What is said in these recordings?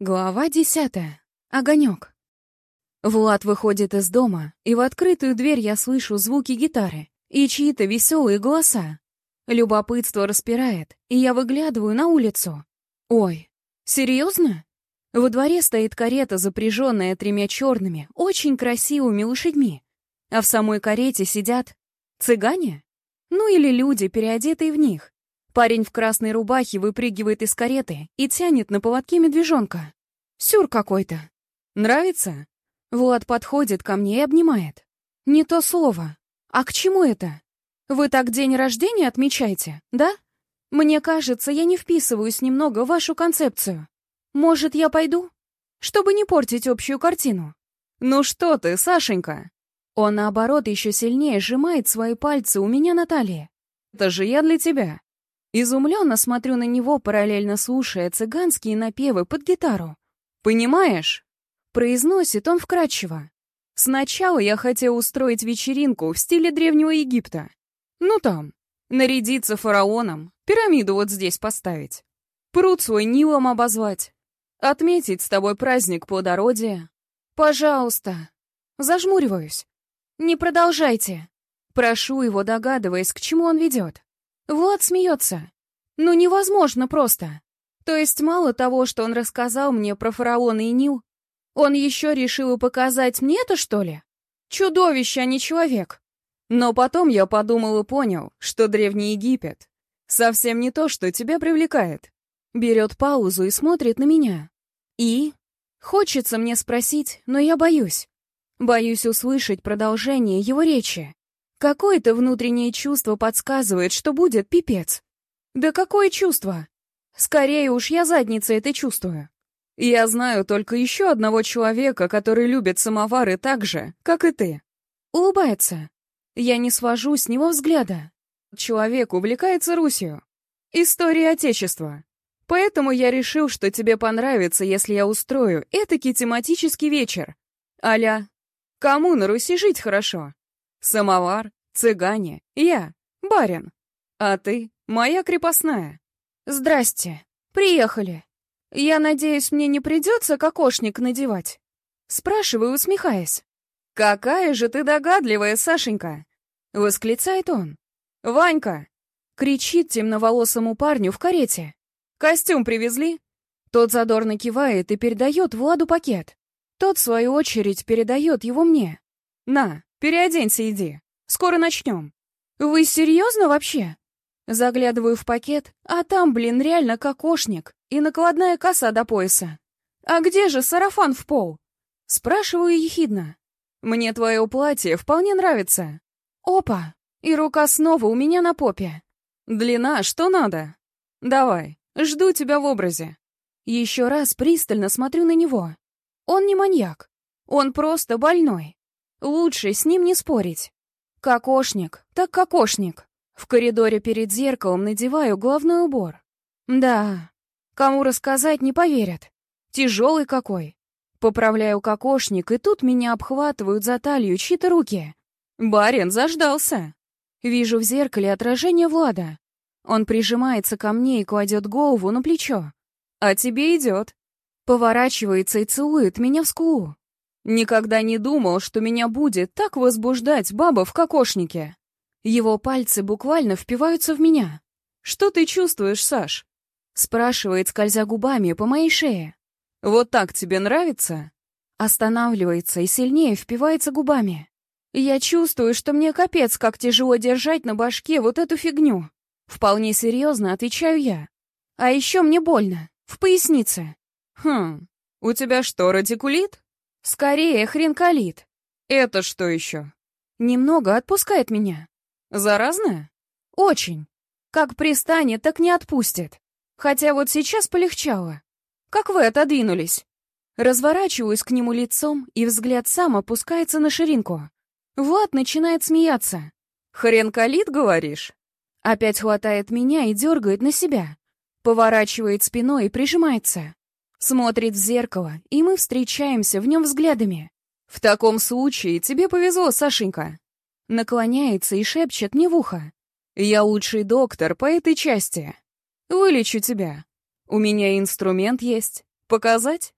Глава десятая. Огонек. Влад выходит из дома, и в открытую дверь я слышу звуки гитары и чьи-то веселые голоса. Любопытство распирает, и я выглядываю на улицу. Ой, серьезно? Во дворе стоит карета, запряженная тремя черными, очень красивыми лошадьми. А в самой карете сидят цыгане? Ну или люди, переодетые в них. Парень в красной рубахе выпрыгивает из кареты и тянет на поводке медвежонка. Сюр какой-то. Нравится? Влад подходит ко мне и обнимает. Не то слово. А к чему это? Вы так день рождения отмечаете, да? Мне кажется, я не вписываюсь немного в вашу концепцию. Может, я пойду? Чтобы не портить общую картину. Ну что ты, Сашенька? Он, наоборот, еще сильнее сжимает свои пальцы у меня на талии. Это же я для тебя. Изумленно смотрю на него, параллельно слушая цыганские напевы под гитару. «Понимаешь?» — произносит он вкратчиво. «Сначала я хотел устроить вечеринку в стиле Древнего Египта. Ну там, нарядиться фараоном, пирамиду вот здесь поставить, пруд свой Нилом обозвать, отметить с тобой праздник плодородия. Пожалуйста!» Зажмуриваюсь. «Не продолжайте!» Прошу его, догадываясь, к чему он ведет. Влад смеется. Ну, невозможно просто. То есть мало того, что он рассказал мне про фараона и Нил, он еще решил показать мне это, что ли? Чудовище, а не человек. Но потом я подумал и понял, что Древний Египет совсем не то, что тебя привлекает. Берет паузу и смотрит на меня. И? Хочется мне спросить, но я боюсь. Боюсь услышать продолжение его речи. Какое-то внутреннее чувство подсказывает, что будет пипец. Да какое чувство? Скорее уж я задницей это чувствую. Я знаю только еще одного человека, который любит самовары так же, как и ты. Улыбается. Я не свожу с него взгляда. Человек увлекается Русью. Историей Отечества. Поэтому я решил, что тебе понравится, если я устрою этакий тематический вечер. Аля, кому на Руси жить хорошо? Самовар, цыгане, я, барин. А ты моя крепостная. Здрасте, приехали. Я надеюсь, мне не придется кокошник надевать? Спрашиваю, усмехаясь. «Какая же ты догадливая, Сашенька!» — восклицает он. «Ванька!» — кричит темноволосому парню в карете. «Костюм привезли?» Тот задорно кивает и передает Владу пакет. Тот, в свою очередь, передает его мне. «На, Переоденься, иди. Скоро начнем. Вы серьезно вообще? Заглядываю в пакет, а там, блин, реально кокошник и накладная коса до пояса. А где же сарафан в пол? Спрашиваю ехидно. Мне твое платье вполне нравится. Опа! И рука снова у меня на попе. Длина, что надо? Давай, жду тебя в образе. Еще раз пристально смотрю на него. Он не маньяк. Он просто больной. Лучше с ним не спорить. Кокошник, так кокошник. В коридоре перед зеркалом надеваю головной убор. Да, кому рассказать не поверят. Тяжелый какой. Поправляю кокошник, и тут меня обхватывают за талию чьи-то руки. Барин заждался. Вижу в зеркале отражение Влада. Он прижимается ко мне и кладет голову на плечо. А тебе идет. Поворачивается и целует меня в скулу. Никогда не думал, что меня будет так возбуждать баба в кокошнике. Его пальцы буквально впиваются в меня. «Что ты чувствуешь, Саш?» Спрашивает, скользя губами по моей шее. «Вот так тебе нравится?» Останавливается и сильнее впивается губами. Я чувствую, что мне капец, как тяжело держать на башке вот эту фигню. Вполне серьезно отвечаю я. А еще мне больно. В пояснице. Хм, у тебя что, радикулит? Скорее, хренколит. Это что еще? Немного отпускает меня. Заразная? Очень. Как пристанет, так не отпустит. Хотя вот сейчас полегчало. Как вы отодвинулись? Разворачиваюсь к нему лицом, и взгляд сам опускается на ширинку. Влад начинает смеяться. «Хренколит, говоришь?» Опять хватает меня и дергает на себя. Поворачивает спиной и прижимается. Смотрит в зеркало, и мы встречаемся в нем взглядами. «В таком случае тебе повезло, Сашенька!» Наклоняется и шепчет мне в ухо. «Я лучший доктор по этой части. Вылечу тебя. У меня инструмент есть. Показать?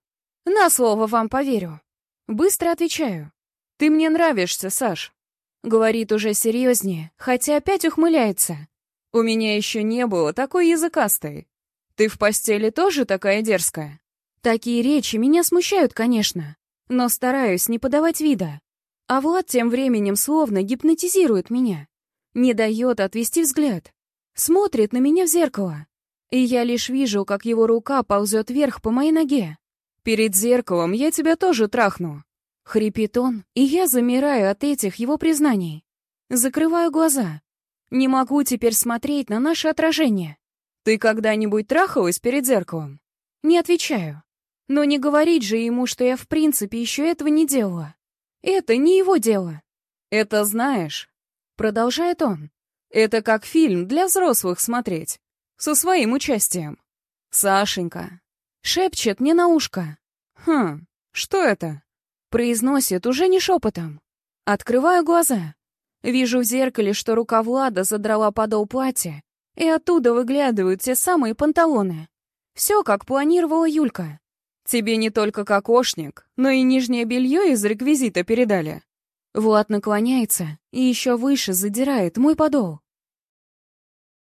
На слово вам поверю. Быстро отвечаю. Ты мне нравишься, Саш. Говорит уже серьезнее, хотя опять ухмыляется. У меня еще не было такой языкастой. Ты в постели тоже такая дерзкая? Такие речи меня смущают, конечно, но стараюсь не подавать вида. А Влад тем временем словно гипнотизирует меня. Не дает отвести взгляд. Смотрит на меня в зеркало. И я лишь вижу, как его рука ползет вверх по моей ноге. «Перед зеркалом я тебя тоже трахну», — хрипит он, и я замираю от этих его признаний. Закрываю глаза. Не могу теперь смотреть на наше отражение. «Ты когда-нибудь трахалась перед зеркалом?» Не отвечаю. Но не говорить же ему, что я в принципе еще этого не делала. Это не его дело. Это знаешь, продолжает он. Это как фильм для взрослых смотреть. Со своим участием. Сашенька. Шепчет мне на ушко. Хм, что это? Произносит уже не шепотом. Открываю глаза. Вижу в зеркале, что рука Влада задрала подол платья, и оттуда выглядывают те самые панталоны. Все, как планировала Юлька. Тебе не только кокошник, но и нижнее белье из реквизита передали. Влад наклоняется и еще выше задирает мой подол.